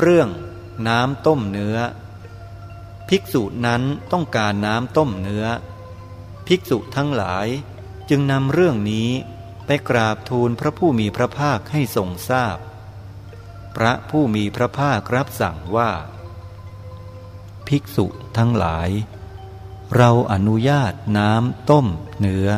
เรื่องน้ำต้มเนื้อ ภิกษุนั้นต้องการน้ำต้มเนื้อ ภิกษุทั้งหลายจึงนำเรื่องนี้ไปกราบทูลพระผู้มีพระภาคให้ทรงทราบพพระผู้มีพระภาครับสั่งว่า ภิกษุทั้งหลาย เราอนุญาตน้ำต้มเนื้อ